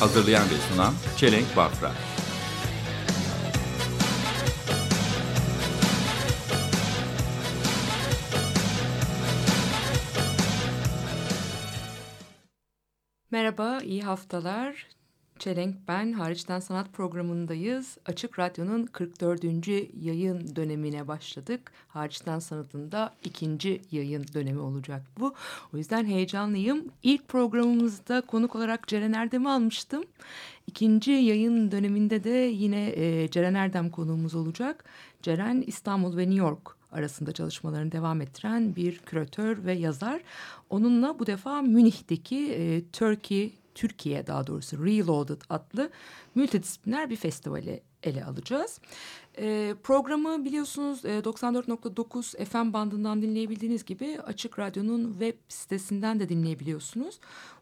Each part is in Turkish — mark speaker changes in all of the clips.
Speaker 1: Hazırlayan ve sunan Çelenk Bafra.
Speaker 2: Merhaba, iyi haftalar. Çelenk ben, Hariçten Sanat programındayız. Açık Radyo'nun 44. yayın dönemine başladık. Hariçten Sanat'ın ikinci yayın dönemi olacak bu. O yüzden heyecanlıyım. İlk programımızda konuk olarak Ceren Erdem'i almıştım. İkinci yayın döneminde de yine e, Ceren Erdem konuğumuz olacak. Ceren İstanbul ve New York arasında çalışmalarını devam ettiren bir küratör ve yazar. Onunla bu defa Münih'teki e, Turkey, Türkiye daha doğrusu Reloaded adlı multidisipliner bir festivali ele alacağız. E, programı biliyorsunuz e, 94.9 FM bandından dinleyebildiğiniz gibi Açık Radyo'nun web sitesinden de dinleyebiliyorsunuz.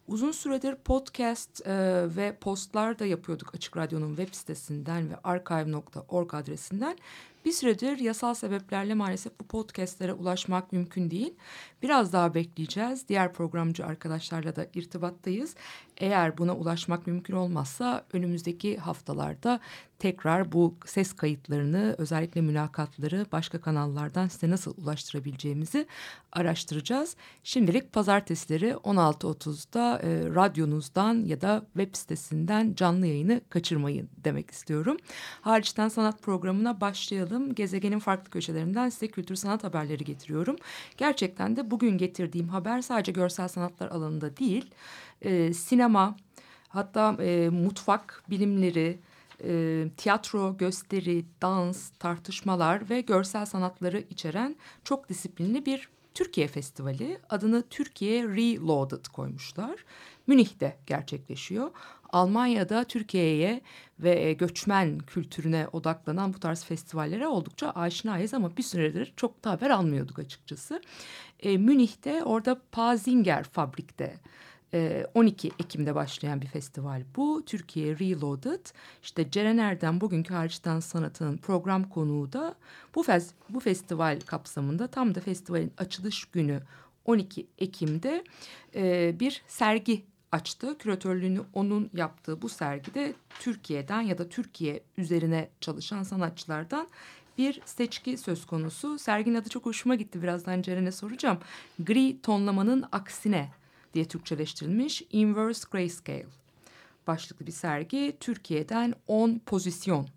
Speaker 2: Uzun süredir podcast e, ve postlar da yapıyorduk Açık Radyo'nun web sitesinden ve archive.org adresinden. Bir süredir yasal sebeplerle maalesef bu podcastlere ulaşmak mümkün değil. Biraz daha bekleyeceğiz. Diğer programcı arkadaşlarla da irtibattayız. Eğer buna ulaşmak mümkün olmazsa önümüzdeki haftalarda tekrar bu ses kayıtlarını özellikle mülakatları başka kanallardan size nasıl ulaştırabileceğimizi araştıracağız. Şimdilik pazartesileri 16.30'da e, radyonuzdan ya da web sitesinden canlı yayını kaçırmayın demek istiyorum. Hariçten sanat programına başlayalım. Gezegenin farklı köşelerinden size kültür sanat haberleri getiriyorum. Gerçekten de bugün getirdiğim haber sadece görsel sanatlar alanında değil, e, sinema, hatta e, mutfak bilimleri, e, tiyatro, gösteri, dans, tartışmalar ve görsel sanatları içeren çok disiplinli bir Türkiye Festivali. Adını Türkiye Reloaded koymuşlar. Münih'te gerçekleşiyor. Almanya'da Türkiye'ye ve göçmen kültürüne odaklanan bu tarz festivallere oldukça aşinayız ama bir süredir çok da haber almıyorduk açıkçası. E, Münih'te orada Pazinger Fabrik'te 12 Ekim'de başlayan bir festival bu. Türkiye Reloaded. İşte Ceren Erdem bugünkü hariçten sanatın program konuğu da bu, fes bu festival kapsamında tam da festivalin açılış günü 12 Ekim'de e, bir sergi açtı. Küratörlüğünü onun yaptığı bu sergide Türkiye'den ya da Türkiye üzerine çalışan sanatçılardan bir seçki söz konusu. Serginin adı çok hoşuma gitti. Birazdan Ceren'e soracağım. Gri tonlamanın aksine diye Türkçeleştirilmiş Inverse Grayscale başlıklı bir sergi Türkiye'den 10 pozisyon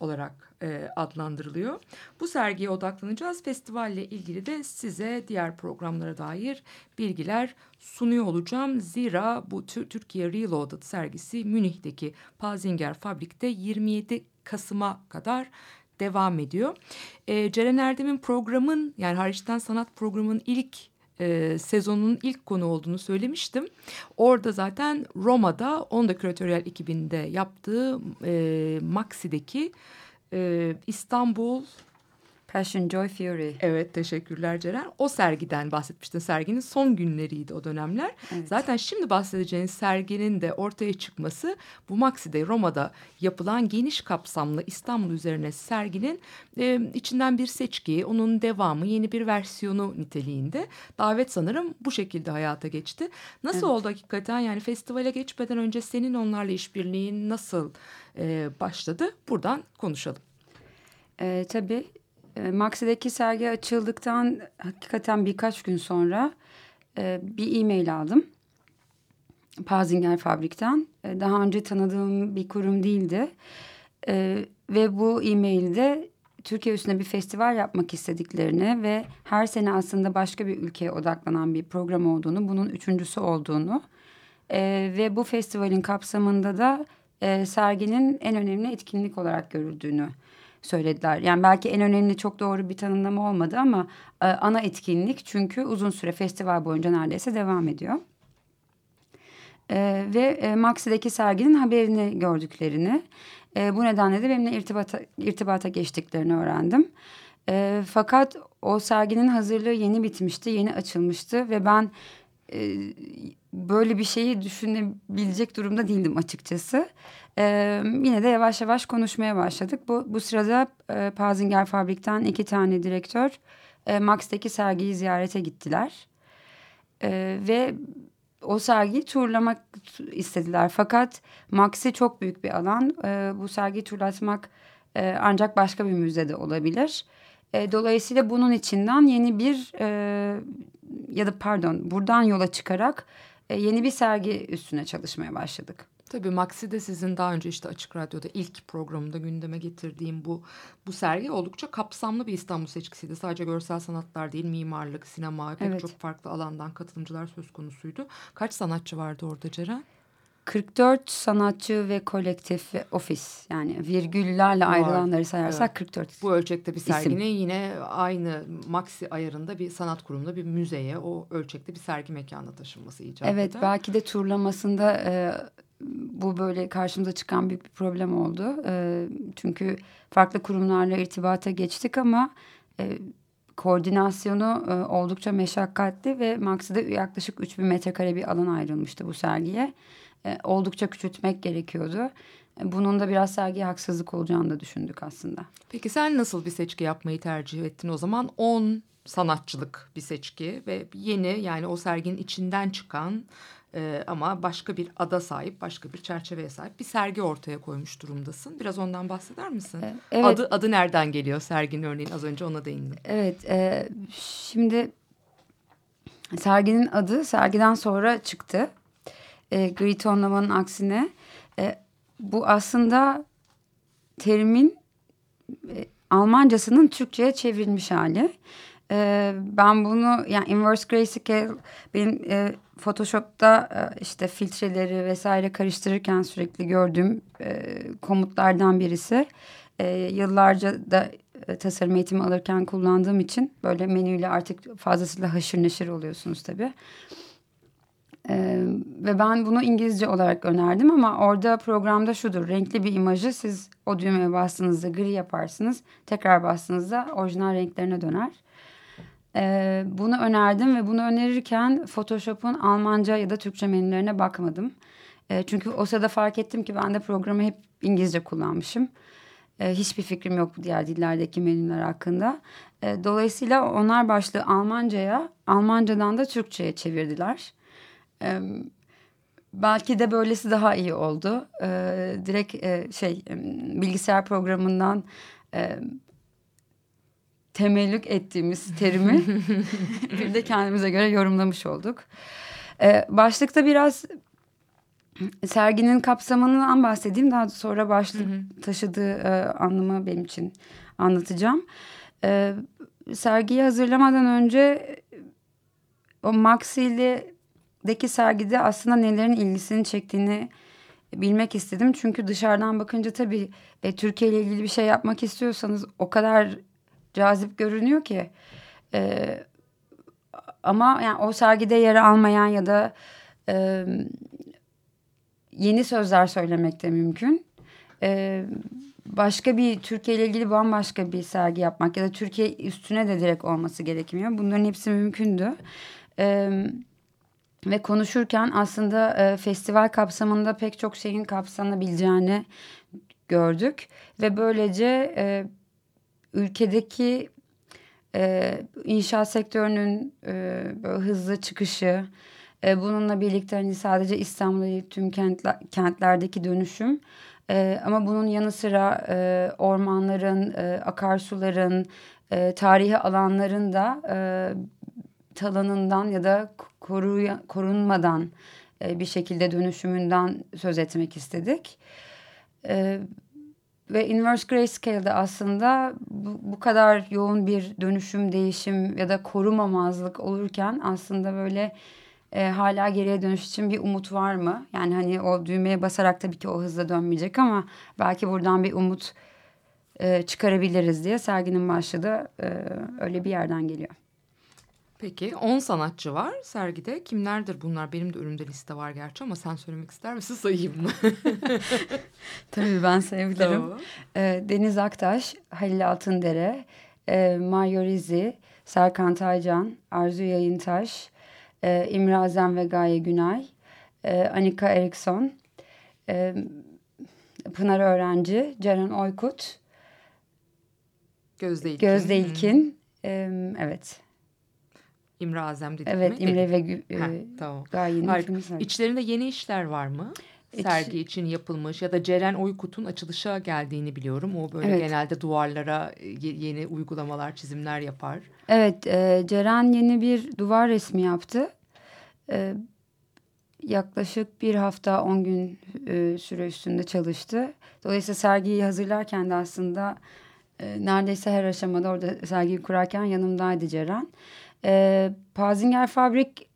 Speaker 2: olarak e, adlandırılıyor. Bu sergiye odaklanacağız. Festivalle ilgili de size diğer programlara dair bilgiler sunuyor olacağım. Zira bu Türkiye Reloaded sergisi Münih'teki Pazinger Fabrik'te 27 Kasım'a kadar devam ediyor. E, Ceren Erdem'in programın yani hariçten sanat programının ilk e, sezonun ilk konu olduğunu söylemiştim. Orada zaten Roma'da onun da küratöryel ekibinde yaptığı e, Maxi'deki e, İstanbul
Speaker 3: Passion, Joy, Fury.
Speaker 2: Evet teşekkürler Ceren. O sergiden bahsetmiştin. Serginin son günleriydi o dönemler. Evet. Zaten şimdi bahsedeceğiniz serginin de ortaya çıkması bu Maxi'de Roma'da yapılan geniş kapsamlı İstanbul üzerine serginin e, içinden bir seçki, onun devamı, yeni bir versiyonu niteliğinde. Davet sanırım bu şekilde hayata geçti. Nasıl evet. oldu hakikaten? Yani festivale geçmeden önce senin onlarla işbirliğin nasıl e, başladı? Buradan konuşalım.
Speaker 3: E, tabii Maxi'deki sergi açıldıktan hakikaten birkaç gün sonra e, bir e-mail aldım. Pazinger Fabrik'ten. E, daha önce tanıdığım bir kurum değildi. E, ve bu e-mailde Türkiye üstünde bir festival yapmak istediklerini ve her sene aslında başka bir ülkeye odaklanan bir program olduğunu, bunun üçüncüsü olduğunu ve bu festivalin kapsamında da serginin en önemli etkinlik olarak görüldüğünü söylediler. Yani belki en önemli çok doğru bir tanımlama olmadı ama e, ana etkinlik çünkü uzun süre festival boyunca neredeyse devam ediyor. E, ve e, Maxi'deki serginin haberini gördüklerini. E, bu nedenle de benimle irtibata, irtibata geçtiklerini öğrendim. E, fakat o serginin hazırlığı yeni bitmişti, yeni açılmıştı ve ben e, böyle bir şeyi düşünebilecek durumda değildim açıkçası. E, yine de yavaş yavaş konuşmaya başladık. Bu, bu sırada e, Pazinger Fabrik'ten iki tane direktör e, Max'teki sergiyi ziyarete gittiler. E, ve o sergiyi turlamak istediler. Fakat Max'i çok büyük bir alan. E, bu sergiyi turlatmak e, ancak başka bir müzede olabilir. E, dolayısıyla bunun içinden yeni bir e, ya da pardon buradan yola çıkarak yeni bir sergi üstüne çalışmaya başladık.
Speaker 2: Tabii Maxi de sizin daha önce işte Açık Radyo'da ilk programında gündeme getirdiğim bu bu sergi oldukça kapsamlı bir İstanbul seçkisiydi. Sadece görsel sanatlar değil, mimarlık, sinema, pek
Speaker 3: Evet.
Speaker 2: çok farklı alandan katılımcılar söz konusuydu. Kaç sanatçı vardı orada Ceren?
Speaker 3: 44 sanatçı ve kolektif ve ofis yani virgüllerle
Speaker 2: Var.
Speaker 3: ayrılanları sayarsak
Speaker 2: Evet.
Speaker 3: 44.
Speaker 2: Bu ölçekte bir
Speaker 3: İsim.
Speaker 2: serginin yine aynı Maxi ayarında bir sanat kurumunda bir müzeye o ölçekte bir sergi mekanına taşınması icap
Speaker 3: Evet
Speaker 2: eder.
Speaker 3: belki de turlamasında e, bu böyle karşımıza çıkan büyük bir problem oldu. E, çünkü farklı kurumlarla irtibata geçtik ama e, koordinasyonu e, oldukça meşakkatli ve Maxi'de yaklaşık 3000 metrekare bir alan ayrılmıştı bu sergiye. E, oldukça küçültmek gerekiyordu. E, Bunun da biraz sergiye haksızlık olacağını da düşündük aslında.
Speaker 2: Peki sen nasıl bir seçki yapmayı tercih ettin o zaman? 10 sanatçılık bir seçki ve yeni yani o serginin içinden çıkan e, ama başka bir ada sahip, başka bir çerçeveye sahip bir sergi ortaya koymuş durumdasın. Biraz ondan bahseder misin?
Speaker 3: E, evet.
Speaker 2: Adı adı nereden geliyor serginin örneğin az önce ona değindim.
Speaker 3: Evet, e, şimdi serginin adı sergiden sonra çıktı. E, gri tonlamanın aksine e, bu aslında terimin e, Almancasının Türkçe'ye çevrilmiş hali. E, ben bunu yani inverse grayscale benim e, Photoshop'ta e, işte filtreleri vesaire karıştırırken sürekli gördüğüm e, komutlardan birisi. E, yıllarca da e, tasarım eğitimi alırken kullandığım için böyle menüyle artık fazlasıyla haşır neşir oluyorsunuz tabii. Ee, ve ben bunu İngilizce olarak önerdim ama orada programda şudur. Renkli bir imajı siz o düğmeye bastığınızda gri yaparsınız. Tekrar bastığınızda orijinal renklerine döner. Ee, bunu önerdim ve bunu önerirken Photoshop'un Almanca ya da Türkçe menülerine bakmadım. Ee, çünkü o sırada fark ettim ki ben de programı hep İngilizce kullanmışım. Ee, hiçbir fikrim yok diğer dillerdeki menüler hakkında. Ee, dolayısıyla onlar başlığı Almanca'ya, Almancadan da Türkçe'ye çevirdiler. Ee, belki de böylesi daha iyi oldu. Ee, direkt e, şey e, bilgisayar programından e, temellük ettiğimiz terimi bir de kendimize göre yorumlamış olduk. Ee, başlıkta biraz serginin kapsamından bahsedeyim. Daha sonra başlık taşıdığı e, anlamı benim için anlatacağım. Ee, sergiyi hazırlamadan önce o Maxi'deki sergide aslında nelerin ilgisini çektiğini bilmek istedim. Çünkü dışarıdan bakınca tabii e, Türkiye ile ilgili bir şey yapmak istiyorsanız o kadar cazip görünüyor ki. E, ama yani o sergide yer almayan ya da e, yeni sözler söylemek de mümkün. E, başka bir Türkiye ile ilgili bambaşka bir sergi yapmak ya da Türkiye üstüne de direkt olması gerekmiyor. Bunların hepsi mümkündü. E, ve konuşurken aslında e, festival kapsamında pek çok şeyin kapsanabileceğini gördük. Ve böylece e, ülkedeki e, inşaat sektörünün e, böyle hızlı çıkışı, e, bununla birlikte hani sadece İstanbul değil tüm kentler, kentlerdeki dönüşüm, e, ama bunun yanı sıra e, ormanların, e, akarsuların, e, tarihi alanların da e, talanından ya da koruya, korunmadan e, bir şekilde dönüşümünden söz etmek istedik. E, ve Inverse Grayscale'de aslında bu, bu kadar yoğun bir dönüşüm, değişim ya da korumamazlık olurken aslında böyle e, hala geriye dönüş için bir umut var mı? Yani hani o düğmeye basarak tabii ki o hızla dönmeyecek ama belki buradan bir umut e, çıkarabiliriz diye serginin başlığı da e, öyle bir yerden geliyor.
Speaker 2: Peki 10 sanatçı var sergide. Kimlerdir bunlar? Benim de önümde liste var gerçi ama sen söylemek ister misin sayayım mı?
Speaker 3: Tabii ben sayabilirim.
Speaker 2: Tamam.
Speaker 3: Ee, Deniz Aktaş, Halil Altındere, e, Mario Rizzi, Serkan Taycan, Arzu Yayıntaş, e, İmre Azem ve Gaye Günay, e, Anika Eriksson, e, Pınar Öğrenci, Ceren Oykut,
Speaker 2: Gözde İlkin.
Speaker 3: Gözde. İlkin. e, evet,
Speaker 2: İmre Azem dedik
Speaker 3: evet
Speaker 2: mi?
Speaker 3: İmre
Speaker 2: Dedik.
Speaker 3: ve e,
Speaker 2: Ha, tamam.
Speaker 3: Gaye'nin
Speaker 2: Harika.
Speaker 3: filmi.
Speaker 2: İçlerinde yeni işler var mı?
Speaker 3: İç-
Speaker 2: Sergi için yapılmış ya da Ceren Oykut'un açılışa geldiğini biliyorum. O böyle
Speaker 3: Evet.
Speaker 2: genelde duvarlara e, ye- yeni uygulamalar, çizimler yapar.
Speaker 3: Evet, e, Ceren yeni bir duvar resmi yaptı. E, yaklaşık bir hafta, on gün e, süre üstünde çalıştı. Dolayısıyla sergiyi hazırlarken de aslında e, neredeyse her aşamada orada sergiyi kurarken yanımdaydı Ceren. E, Pazinger Fabrik,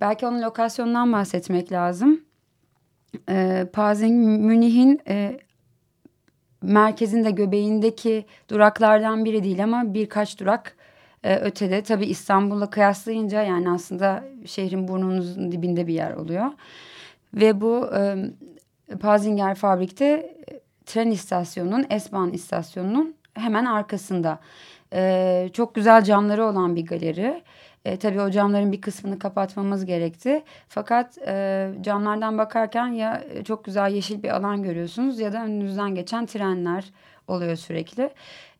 Speaker 3: belki onun lokasyonundan bahsetmek lazım. E, Pazing, Münih'in e, merkezinde göbeğindeki duraklardan biri değil ama birkaç durak e, ötede. Tabii İstanbul'la kıyaslayınca yani aslında şehrin burnunuzun dibinde bir yer oluyor. Ve bu e, Pazinger Fabrik'te e, tren istasyonunun, S-Bahn istasyonunun hemen arkasında. E, çok güzel camları olan bir galeri. E, tabii o camların bir kısmını kapatmamız gerekti. Fakat e, camlardan bakarken ya çok güzel yeşil bir alan görüyorsunuz ya da önünüzden geçen trenler oluyor sürekli.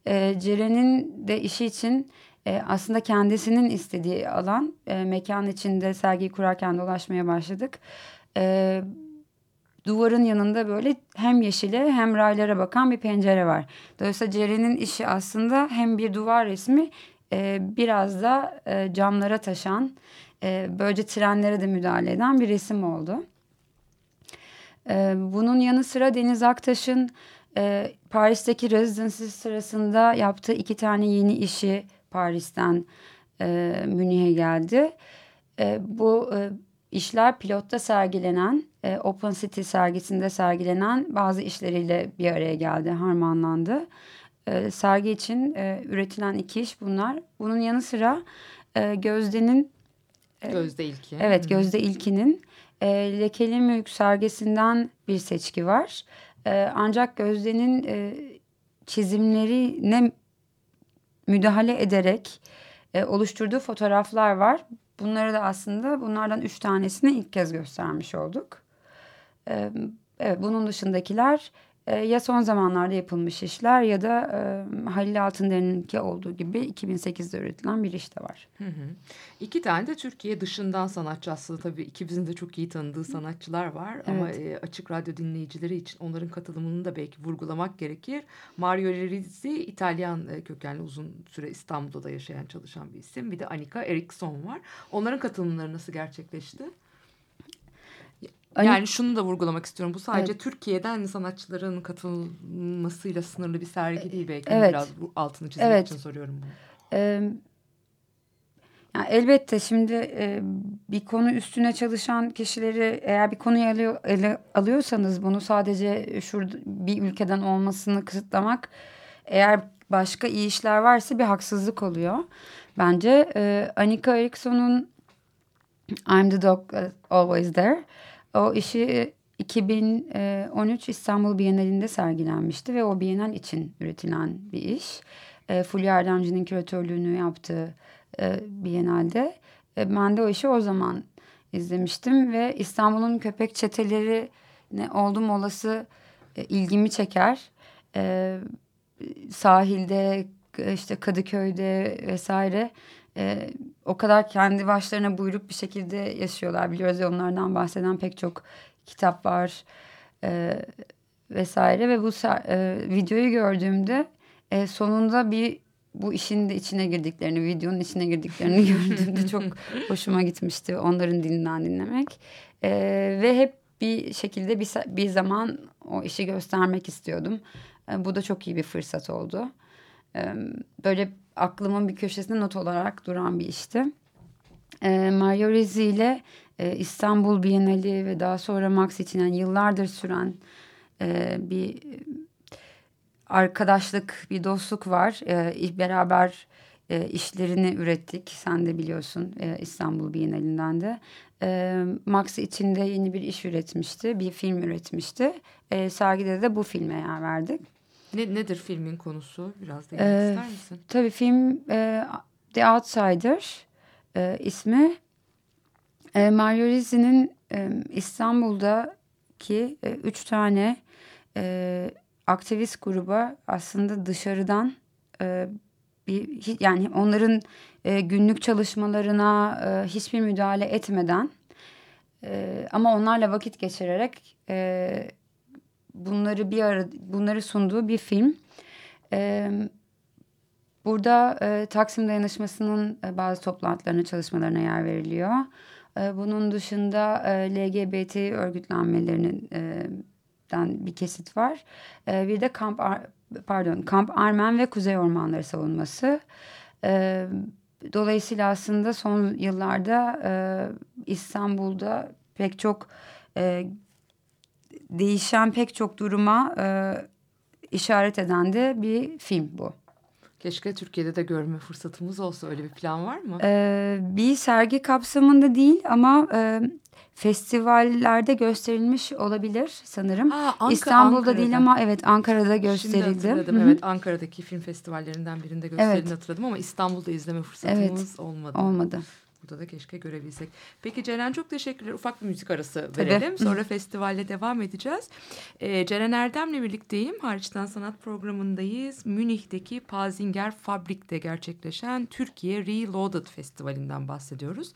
Speaker 3: E, Ceren'in de işi için e, aslında kendisinin istediği alan e, mekan içinde sergiyi kurarken dolaşmaya başladık. E, duvarın yanında böyle hem yeşile hem raylara bakan bir pencere var. Dolayısıyla Ceren'in işi aslında hem bir duvar resmi e, biraz da e, camlara taşan, e, böylece trenlere de müdahale eden bir resim oldu. E, bunun yanı sıra Deniz Aktaş'ın e, Paris'teki residency sırasında yaptığı iki tane yeni işi Paris'ten e, Münih'e geldi. E, bu e, işler pilotta sergilenen, e, Open City sergisinde sergilenen bazı işleriyle bir araya geldi, harmanlandı. E, sergi için e, üretilen iki iş bunlar. Bunun yanı sıra e, Gözde'nin
Speaker 2: Gözde İlkin.
Speaker 3: Evet Gözde İlkin'in e, Lekeli Mülk sergisinden bir seçki var. E, ancak Gözde'nin e, çizimlerine müdahale ederek e, oluşturduğu fotoğraflar var. Bunları da aslında bunlardan üç tanesini ilk kez göstermiş olduk. Evet bunun dışındakiler e, ya son zamanlarda yapılmış işler ya da e, Halil Altınder'inki olduğu gibi 2008'de üretilen bir iş de var.
Speaker 2: Hı hı. İki tane de Türkiye dışından sanatçı aslında tabii ikimizin de çok iyi tanıdığı sanatçılar var. Ama e, açık radyo dinleyicileri için onların katılımını da belki vurgulamak gerekir. Mario Rizzi İtalyan e, kökenli uzun süre İstanbul'da da yaşayan çalışan bir isim. Bir de Anika Eriksson var. Onların katılımları nasıl gerçekleşti?
Speaker 3: Anik-
Speaker 2: Yani şunu da vurgulamak istiyorum. Bu sadece Türkiye'den sanatçıların katılmasıyla sınırlı bir sergi değil belki.
Speaker 3: Evet.
Speaker 2: Biraz bu altını çizmek
Speaker 3: Evet.
Speaker 2: için soruyorum bunu.
Speaker 3: Ee, yani elbette şimdi e, bir konu üstüne çalışan kişileri eğer bir konuyu alıyor, ele, alıyorsanız bunu sadece şurada bir ülkeden olmasını kısıtlamak eğer başka iyi işler varsa bir haksızlık oluyor. Bence e, Anika Eriksson'un I'm the Dog Always There o işi 2013 İstanbul Bienalinde sergilenmişti ve o Bienal için üretilen bir iş. E, Fulya Erdemci'nin küratörlüğünü yaptığı e, Bienalde. E, ben de o işi o zaman izlemiştim ve İstanbul'un köpek çeteleri ne oldum olası e, ilgimi çeker. E, sahilde işte Kadıköy'de vesaire e, o kadar kendi başlarına buyruk bir şekilde yaşıyorlar. Biliyoruz ya onlardan bahseden pek çok kitap var e, vesaire ve bu e, videoyu gördüğümde e, sonunda bir bu işin de içine girdiklerini, videonun içine girdiklerini gördüğümde çok hoşuma gitmişti onların dilinden dinlemek. E, ve hep bir şekilde bir, bir zaman o işi göstermek istiyordum. E, bu da çok iyi bir fırsat oldu. Böyle aklımın bir köşesinde not olarak duran bir işti. E, Mario Rizzi ile e, İstanbul Bienali ve daha sonra Max için yani yıllardır süren e, bir arkadaşlık, bir dostluk var. E, beraber e, işlerini ürettik. Sen de biliyorsun e, İstanbul Bienalinden de. E, Max içinde yeni bir iş üretmişti. Bir film üretmişti. E, sergide de bu filme yer verdik.
Speaker 2: Ne, nedir filmin konusu? Biraz da
Speaker 3: Ee,
Speaker 2: ister misin?
Speaker 3: Tabii film e, The Outsider e, ismi. E, Mario Rizzi'nin e, İstanbul'daki e, üç tane e, aktivist gruba aslında dışarıdan e, bir yani onların e, günlük çalışmalarına e, hiçbir müdahale etmeden e, ama onlarla vakit geçirerek e, bunları bir ara bunları sunduğu bir film. E, Burada e, Taksim Dayanışması'nın e, bazı toplantılarına, çalışmalarına yer veriliyor. E, bunun dışında e, LGBT örgütlenmelerinin e, den bir kesit var. E, bir de Kamp Ar- pardon Kamp Armen ve Kuzey Ormanları savunması. E, dolayısıyla aslında son yıllarda e, İstanbul'da pek çok değişen pek çok duruma e, işaret eden de bir film bu.
Speaker 2: Keşke Türkiye'de de görme fırsatımız olsa öyle bir plan var mı?
Speaker 3: Ee, bir sergi kapsamında değil ama e, festivallerde gösterilmiş olabilir sanırım.
Speaker 2: Ha, Anka-
Speaker 3: İstanbul'da
Speaker 2: Ankara'da.
Speaker 3: değil ama evet Ankara'da
Speaker 2: Şimdi
Speaker 3: gösterildi.
Speaker 2: hatırladım.
Speaker 3: Hı hı.
Speaker 2: Evet Ankara'daki film festivallerinden birinde gösterildiğini
Speaker 3: Evet.
Speaker 2: hatırladım ama İstanbul'da izleme fırsatımız olmadı.
Speaker 3: Olmadı.
Speaker 2: Burada da keşke görebilsek. Peki Ceren çok teşekkürler. Ufak bir müzik arası
Speaker 3: Tabii.
Speaker 2: verelim. Sonra festivalle devam edeceğiz. Ee, Ceren Erdem'le birlikteyim. Hariçten Sanat programındayız. Münih'teki Pazinger Fabrik'te gerçekleşen Türkiye Reloaded Festivali'nden bahsediyoruz.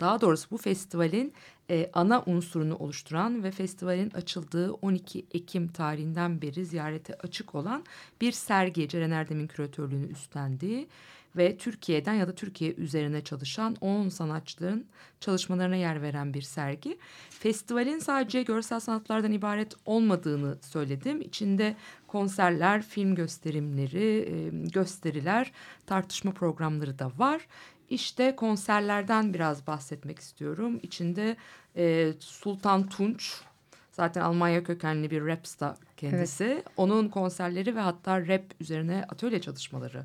Speaker 2: Daha doğrusu bu festivalin e, ana unsurunu oluşturan ve festivalin açıldığı 12 Ekim tarihinden beri ziyarete açık olan bir sergi Ceren Erdem'in küratörlüğünü üstlendiği ve Türkiye'den ya da Türkiye üzerine çalışan 10 sanatçıların çalışmalarına yer veren bir sergi. Festivalin sadece görsel sanatlardan ibaret olmadığını söyledim. İçinde konserler, film gösterimleri, e, gösteriler, tartışma programları da var. İşte konserlerden biraz bahsetmek istiyorum. İçinde e, Sultan Tunç, zaten Almanya kökenli bir rap star kendisi. Onun konserleri ve hatta rap üzerine atölye çalışmaları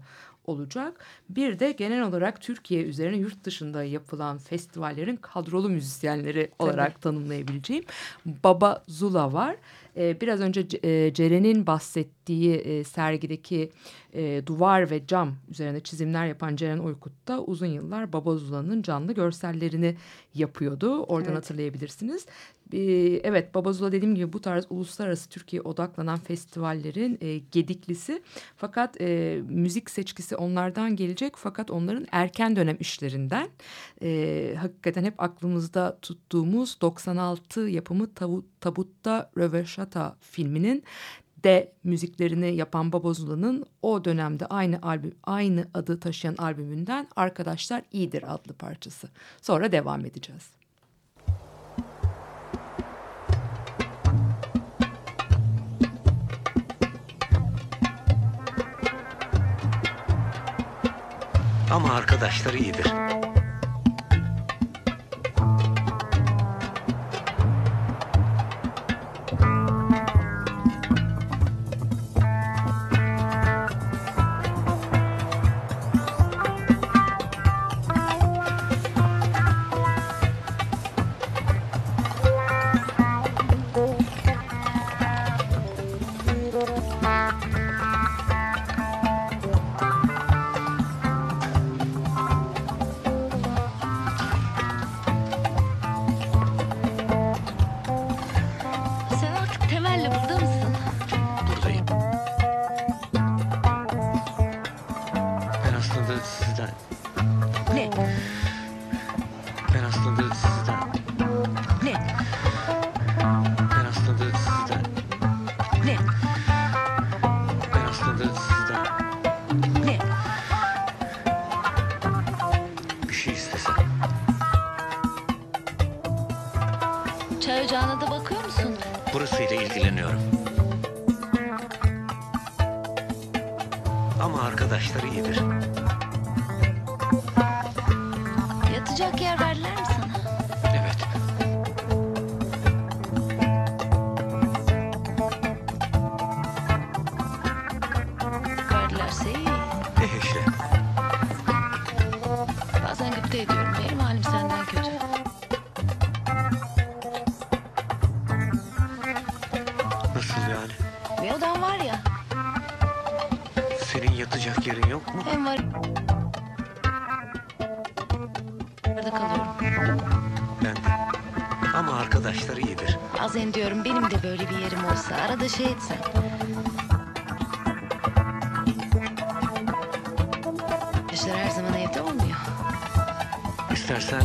Speaker 2: olacak. Bir de genel olarak Türkiye üzerine yurt dışında yapılan festivallerin kadrolu müzisyenleri olarak tanımlayabileceğim Baba Zula var. Ee, biraz önce e, Ceren'in bahsettiği e, sergideki e, duvar ve cam üzerine çizimler yapan Ceren Oykut da uzun yıllar Baba Zula'nın canlı görsellerini yapıyordu. Oradan
Speaker 3: Evet.
Speaker 2: hatırlayabilirsiniz. Evet Baba Zula dediğim gibi bu tarz uluslararası Türkiye odaklanan festivallerin e, gediklisi. Fakat e, müzik seçkisi onlardan gelecek fakat onların erken dönem işlerinden. E, hakikaten hep aklımızda tuttuğumuz 96 yapımı Tavu, Tabutta Röveşata filminin de müziklerini yapan Baba Zula'nın o dönemde aynı albüm aynı adı taşıyan albümünden Arkadaşlar İyidir adlı parçası. Sonra devam edeceğiz.
Speaker 4: Ama arkadaşları iyidir. Yerin yok mu?
Speaker 5: Hem var. Orada kalıyorum.
Speaker 4: Ben de. Ama arkadaşlar iyidir.
Speaker 5: Bazen diyorum benim de böyle bir yerim olsa. Arada şey etsen. Arkadaşlar her zaman evde olmuyor.
Speaker 4: İstersen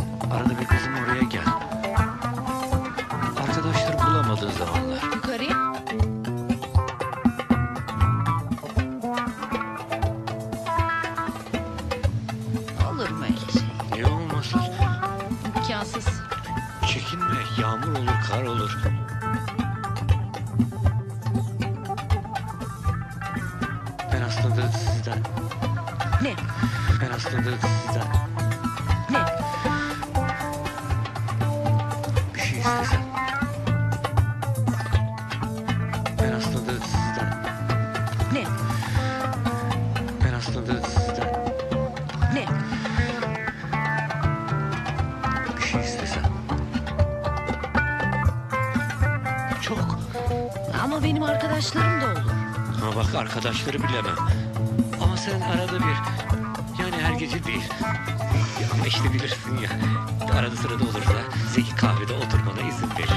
Speaker 4: arkadaşları bilemem. Ama sen arada bir yani her gece değil. Ya Ama işte bilirsin ya. Arada sırada olursa Zeki kahvede oturmana izin verir.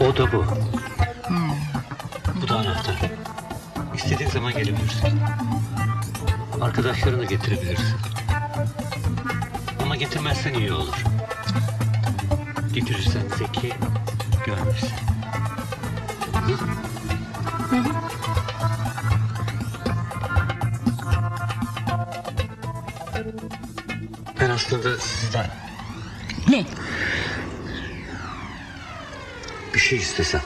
Speaker 4: O da bu. Bu da anahtar. İstediğin zaman gelebilirsin. Arkadaşlarını getirebilirsin. Ama getirmezsen iyi olur. Getirirsen Zeki görmesin. Ben aslında sizden
Speaker 5: Ne?
Speaker 4: bir şey istesem.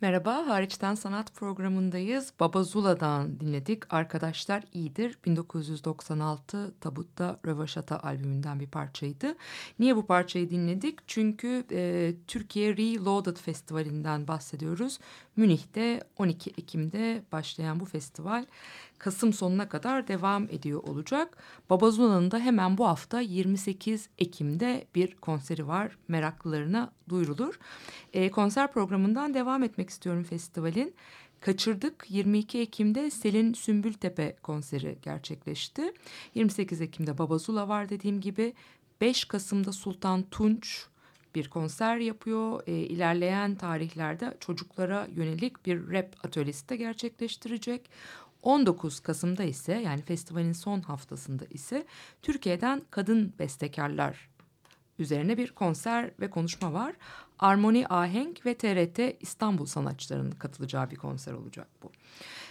Speaker 2: Merhaba, Hariçten Sanat programındayız. Baba Zula'dan dinledik. Arkadaşlar iyidir. 1996 Tabutta Rövaşata albümünden bir parçaydı. Niye bu parçayı dinledik? Çünkü e, Türkiye Reloaded Festivali'nden bahsediyoruz. Münih'te 12 Ekim'de başlayan bu festival Kasım sonuna kadar devam ediyor olacak. Baba Zula'nın da hemen bu hafta 28 Ekim'de bir konseri var. Meraklılarına duyurulur. E, konser programından devam etmek istiyorum festivalin. Kaçırdık 22 Ekim'de Selin Sümbültepe konseri gerçekleşti. 28 Ekim'de Baba Zula var dediğim gibi. 5 Kasım'da Sultan Tunç bir konser yapıyor. E, ilerleyen tarihlerde çocuklara yönelik bir rap atölyesi de gerçekleştirecek. 19 Kasım'da ise yani festivalin son haftasında ise Türkiye'den kadın bestekarlar üzerine bir konser ve konuşma var. Armoni Ahenk ve TRT İstanbul sanatçılarının katılacağı bir konser olacak bu.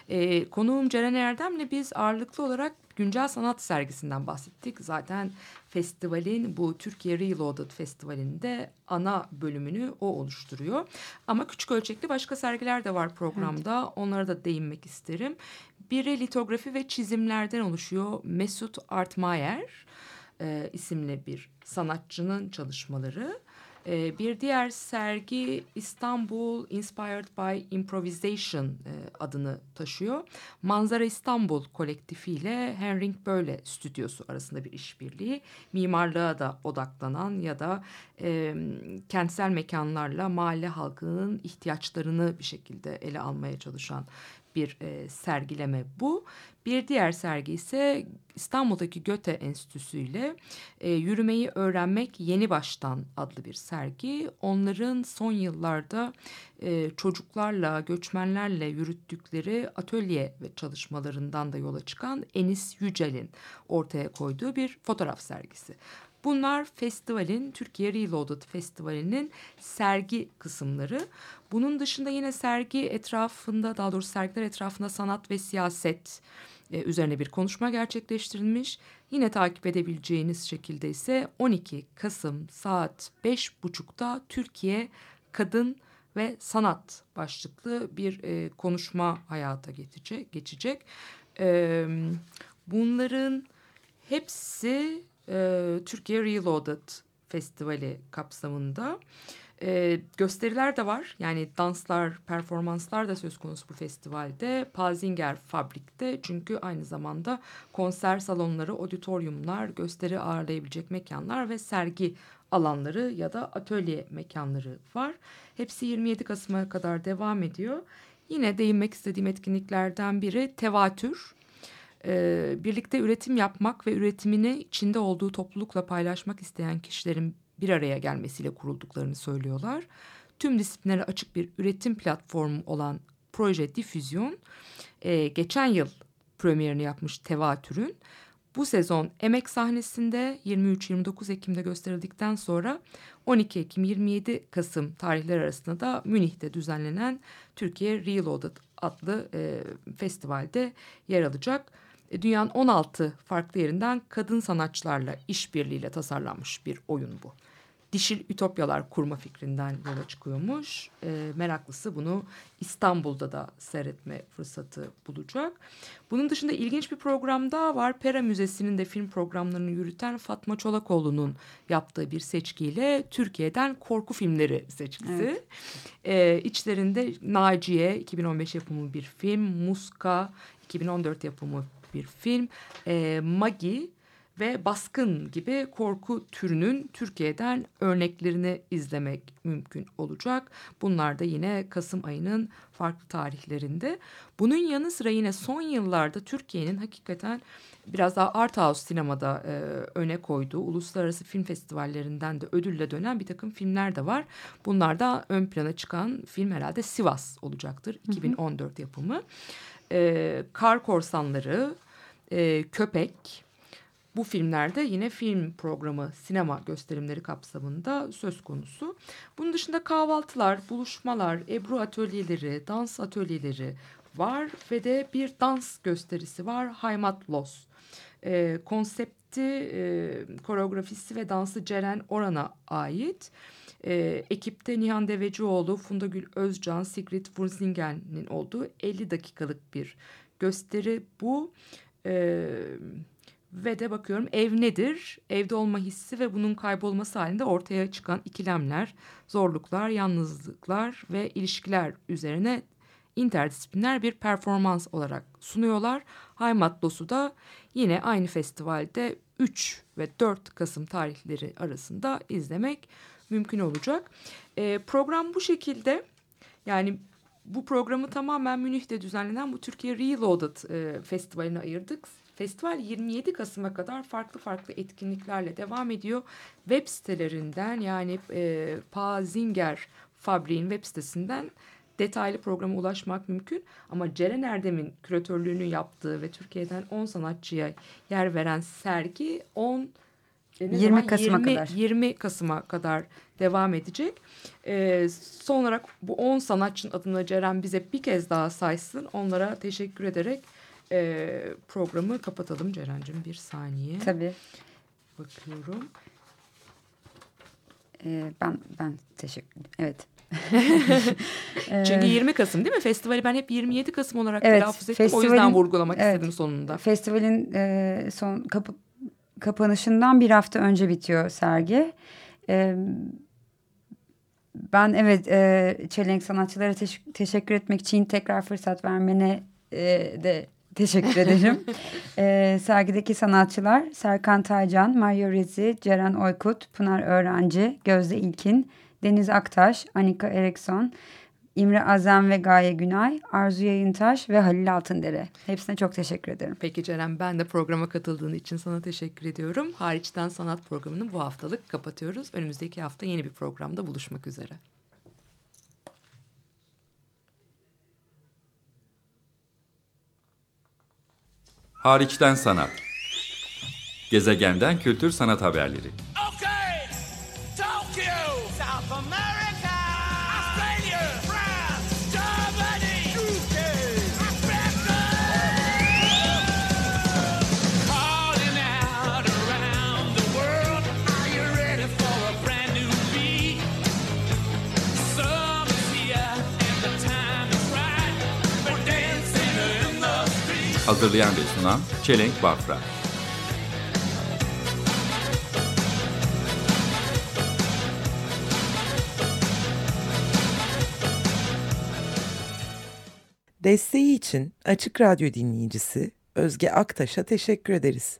Speaker 2: Ee, konuğum Ceren Erdem'le biz ağırlıklı olarak güncel sanat sergisinden bahsettik. Zaten festivalin bu Türkiye Reloaded Festivali'nde ana bölümünü o oluşturuyor. Ama küçük ölçekli başka sergiler de var programda. Onlara da değinmek isterim. Biri litografi ve çizimlerden oluşuyor. Mesut Artmayer e, isimli bir sanatçının çalışmaları. E, bir diğer sergi İstanbul Inspired by Improvisation e, adını taşıyor. Manzara İstanbul kolektifiyle Henrik Böyle stüdyosu arasında bir işbirliği. Mimarlığa da odaklanan ya da e, kentsel mekanlarla mahalle halkının ihtiyaçlarını bir şekilde ele almaya çalışan bir e, sergileme bu. Bir diğer sergi ise İstanbul'daki Göte Enstitüsü ile e, Yürümeyi Öğrenmek Yeni Baştan adlı bir sergi. Onların son yıllarda e, çocuklarla, göçmenlerle yürüttükleri atölye ve çalışmalarından da yola çıkan Enis Yücel'in ortaya koyduğu bir fotoğraf sergisi. Bunlar festivalin, Türkiye Reloaded Festivali'nin sergi kısımları. Bunun dışında yine sergi etrafında, daha doğrusu sergiler etrafında sanat ve siyaset e, üzerine bir konuşma gerçekleştirilmiş. Yine takip edebileceğiniz şekilde ise 12 Kasım saat 5.30'da Türkiye kadın ve sanat başlıklı bir e, konuşma hayata geçecek. geçecek. E, bunların hepsi e, Türkiye Reloaded Festivali kapsamında. E, gösteriler de var. Yani danslar, performanslar da söz konusu bu festivalde. Pazinger Fabrik'te çünkü aynı zamanda konser salonları, auditoriumlar, gösteri ağırlayabilecek mekanlar ve sergi alanları ya da atölye mekanları var. Hepsi 27 Kasım'a kadar devam ediyor. Yine değinmek istediğim etkinliklerden biri tevatür. Ee, birlikte üretim yapmak ve üretimini içinde olduğu toplulukla paylaşmak isteyen kişilerin bir araya gelmesiyle kurulduklarını söylüyorlar. Tüm disiplinlere açık bir üretim platformu olan proje Difüzyon e, geçen yıl premierini yapmış Tevatür'ün bu sezon Emek sahnesinde 23-29 Ekim'de gösterildikten sonra 12 Ekim 27 Kasım tarihler arasında da Münih'te düzenlenen Türkiye Reloaded adlı e, festivalde yer alacak. Dünyanın 16 farklı yerinden kadın sanatçılarla işbirliğiyle tasarlanmış bir oyun bu dişil ütopyalar kurma fikrinden yola çıkıyormuş. E, meraklısı bunu İstanbul'da da seyretme fırsatı bulacak. Bunun dışında ilginç bir program daha var. Pera Müzesi'nin de film programlarını yürüten Fatma Çolakoğlu'nun yaptığı bir seçkiyle Türkiye'den korku filmleri seçkisi. Evet. E, içlerinde Naciye 2015 yapımı bir film, Muska 2014 yapımı bir film, e, Magi ve baskın gibi korku türünün Türkiye'den örneklerini izlemek mümkün olacak. Bunlar da yine Kasım ayının farklı tarihlerinde. Bunun yanı sıra yine son yıllarda Türkiye'nin hakikaten biraz daha art house sinemada e, öne koyduğu uluslararası film festivallerinden de ödülle dönen bir takım filmler de var. Bunlar da ön plana çıkan film herhalde Sivas olacaktır. 2014 yapımı. E, Kar Korsanları, e, Köpek, bu filmlerde yine film programı, sinema gösterimleri kapsamında söz konusu. Bunun dışında kahvaltılar, buluşmalar, ebru atölyeleri, dans atölyeleri var ve de bir dans gösterisi var. Haymat Los. E, konsepti, e, koreografisi ve dansı Ceren Oran'a ait. E, ekipte Nihan Devecioğlu, Funda Gül Özcan, Sigrid Wurzingen'in olduğu 50 dakikalık bir gösteri bu. Evet ve de bakıyorum ev nedir? Evde olma hissi ve bunun kaybolması halinde ortaya çıkan ikilemler, zorluklar, yalnızlıklar ve ilişkiler üzerine interdisipliner bir performans olarak sunuyorlar. Haymatlos'u da yine aynı festivalde 3 ve 4 Kasım tarihleri arasında izlemek mümkün olacak. E, program bu şekilde yani bu programı tamamen Münih'te düzenlenen bu Türkiye Reloaded e, festivaline ayırdık. Festival 27 Kasım'a kadar farklı farklı etkinliklerle devam ediyor. Web sitelerinden yani e, Pazinger Fabriğin web sitesinden detaylı programa ulaşmak mümkün. Ama Ceren Erdem'in küratörlüğünü yaptığı ve Türkiye'den 10 sanatçıya yer veren sergi 10
Speaker 3: 20 Kasım'a
Speaker 2: 20,
Speaker 3: kadar.
Speaker 2: 20 Kasım'a kadar devam edecek. Ee, son olarak bu 10 sanatçının adını Ceren bize bir kez daha saysın. Onlara teşekkür ederek e, programı kapatalım Ceren'cim bir saniye.
Speaker 3: Tabii.
Speaker 2: Bakıyorum.
Speaker 3: Ee, ben ben teşekkür Evet.
Speaker 2: Çünkü 20 Kasım değil mi? Festivali ben hep 27 Kasım olarak
Speaker 3: Evet,
Speaker 2: telaffuz ettim. O yüzden vurgulamak
Speaker 3: evet.
Speaker 2: istedim sonunda.
Speaker 3: Festivalin e, son kapı, kapanışından bir hafta önce bitiyor sergi. E, ben evet e, Çelenk sanatçılara teş- teşekkür etmek için tekrar fırsat vermene e, de teşekkür ederim. e, sergideki sanatçılar Serkan Taycan, Mario Rezi, Ceren Oykut, Pınar Öğrenci, Gözde İlkin, Deniz Aktaş, Anika Erikson, İmre Azem ve Gaye Günay, Arzu Yayıntaş ve Halil Altındere. Hepsine çok teşekkür ederim.
Speaker 2: Peki Ceren ben de programa katıldığın için sana teşekkür ediyorum. Hariçten Sanat programını bu haftalık kapatıyoruz. Önümüzdeki hafta yeni bir programda buluşmak üzere.
Speaker 1: Hariçten sanat. Gezegenden kültür sanat haberleri.
Speaker 6: Hazırlayan ve sunan Çelenk Bafra.
Speaker 7: Desteği için Açık Radyo dinleyicisi Özge Aktaş'a teşekkür ederiz.